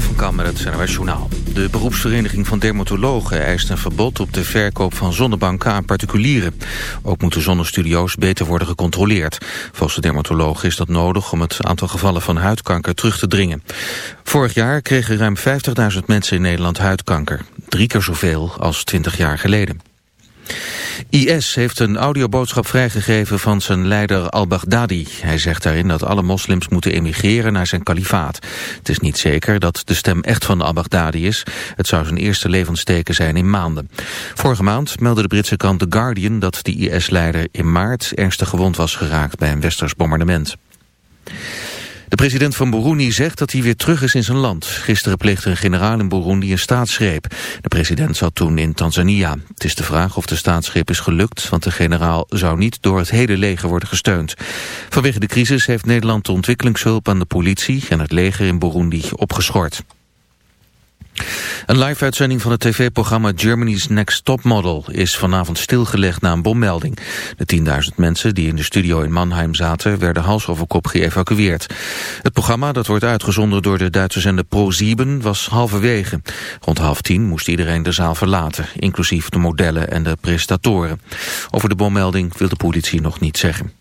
Van Kam het CNRS. De beroepsvereniging van dermatologen eist een verbod op de verkoop van zonnebanken aan particulieren. Ook moeten zonnestudio's beter worden gecontroleerd. Volgens de dermatologen is dat nodig om het aantal gevallen van huidkanker terug te dringen. Vorig jaar kregen ruim 50.000 mensen in Nederland huidkanker. Drie keer zoveel als 20 jaar geleden. IS heeft een audioboodschap vrijgegeven van zijn leider al-Baghdadi. Hij zegt daarin dat alle moslims moeten emigreren naar zijn kalifaat. Het is niet zeker dat de stem echt van al-Baghdadi is. Het zou zijn eerste levensteken zijn in maanden. Vorige maand meldde de Britse krant The Guardian dat de IS-leider in maart ernstig gewond was geraakt bij een westers bombardement. De president van Burundi zegt dat hij weer terug is in zijn land. Gisteren pleegde een generaal in Burundi een staatsgreep. De president zat toen in Tanzania. Het is de vraag of de staatsgreep is gelukt, want de generaal zou niet door het hele leger worden gesteund. Vanwege de crisis heeft Nederland de ontwikkelingshulp aan de politie en het leger in Burundi opgeschort. Een live-uitzending van het tv-programma Germany's Next Top Model is vanavond stilgelegd na een bommelding. De 10.000 mensen die in de studio in Mannheim zaten werden hals over kop geëvacueerd. Het programma, dat wordt uitgezonden door de Duitse zender Pro7, was halverwege. Rond half tien moest iedereen de zaal verlaten, inclusief de modellen en de presentatoren. Over de bommelding wil de politie nog niet zeggen.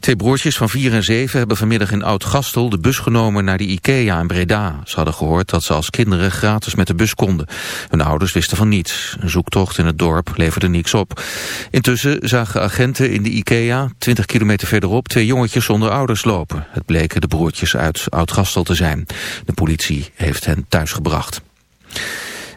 Twee broertjes van 4 en 7 hebben vanmiddag in Oud-Gastel de bus genomen naar de IKEA in Breda. Ze hadden gehoord dat ze als kinderen gratis met de bus konden. Hun ouders wisten van niets. Een zoektocht in het dorp leverde niets op. Intussen zagen agenten in de IKEA, 20 kilometer verderop, twee jongetjes zonder ouders lopen. Het bleken de broertjes uit Oud-Gastel te zijn. De politie heeft hen thuisgebracht.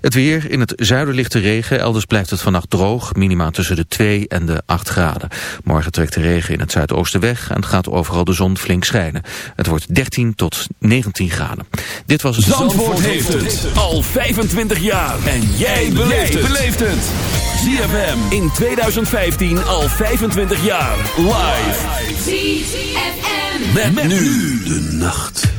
Het weer, in het zuiden ligt de regen, elders blijft het vannacht droog, minima tussen de 2 en de 8 graden. Morgen trekt de regen in het zuidoosten weg en gaat overal de zon flink schijnen. Het wordt 13 tot 19 graden. Dit was het... Zandvoort, heeft het al 25 jaar. En jij beleeft het. ZFM in 2015 al 25 jaar. Live. ZFM. met nu de nacht.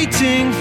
waiting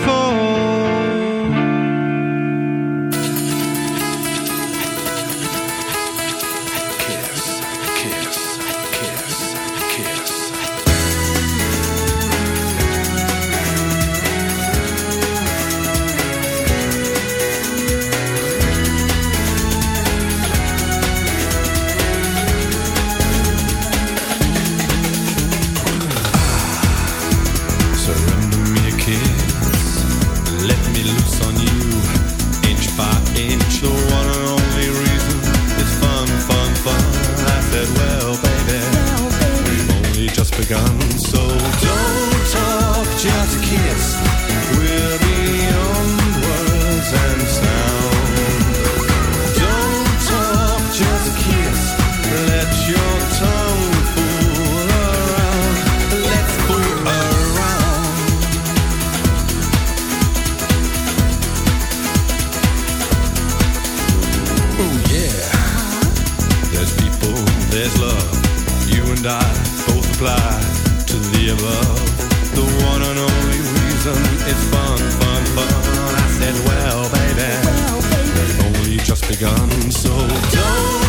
begun. So don't.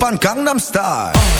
Gangnam Style.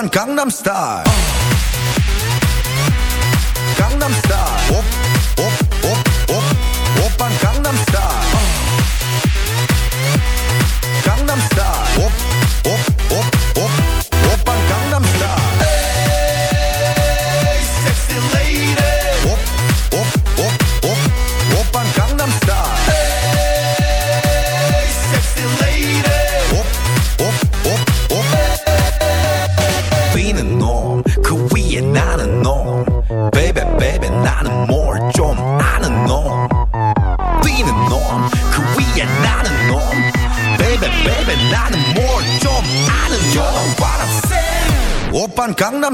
van Gangnam Style.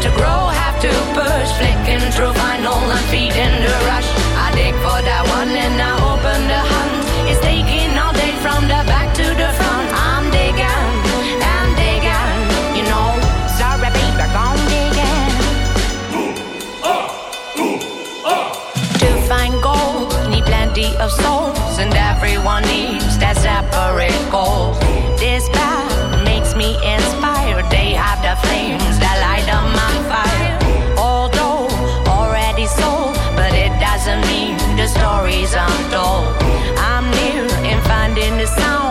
to grow, have to push, flicking through vinyl and feeding the rush. I dig for that one and I open the hunt. It's taking all day from the back to the front. I'm digging and digging, you know. Sorry, baby, gone digging. To find gold, need plenty of souls, and everyone needs that separate goal. This path makes me inspired. Stories untold. I'm near and finding the sound.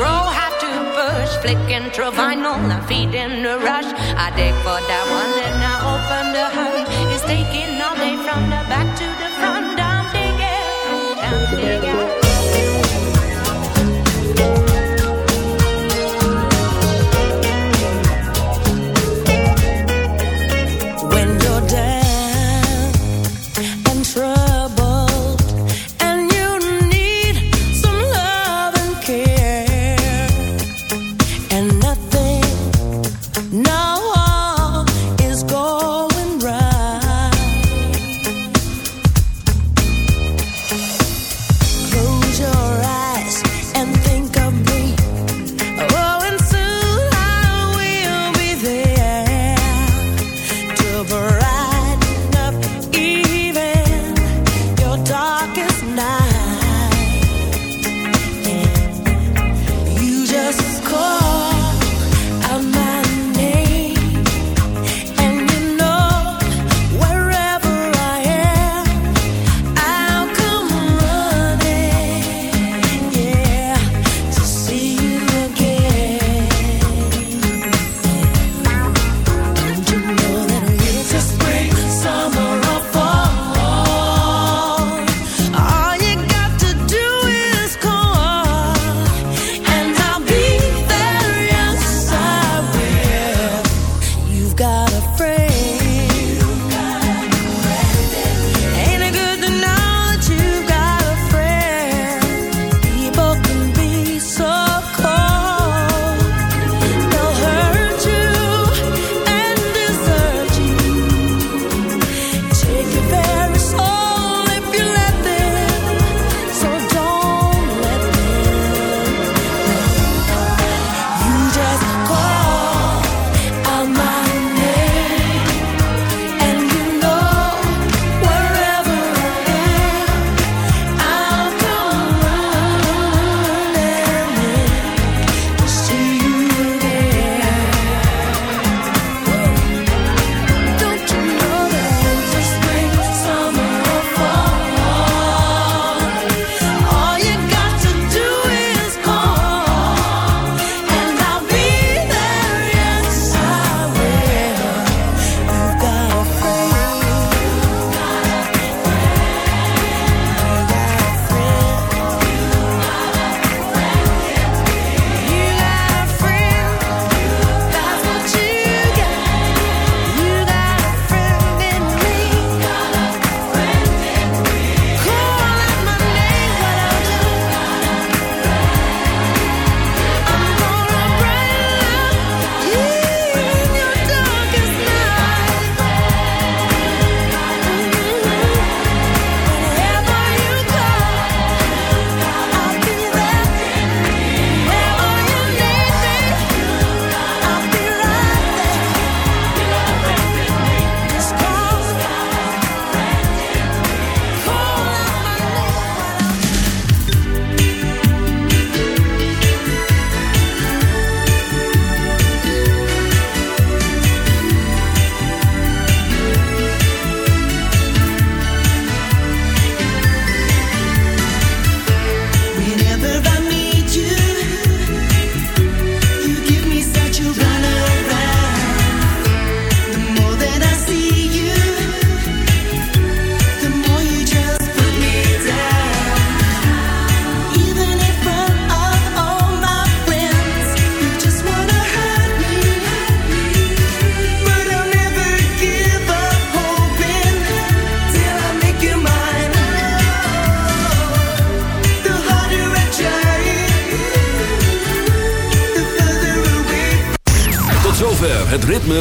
Grow, have to push, flicking through vinyl and feeding the rush. I dig for that one and I open the hunt. It's taking all day from the back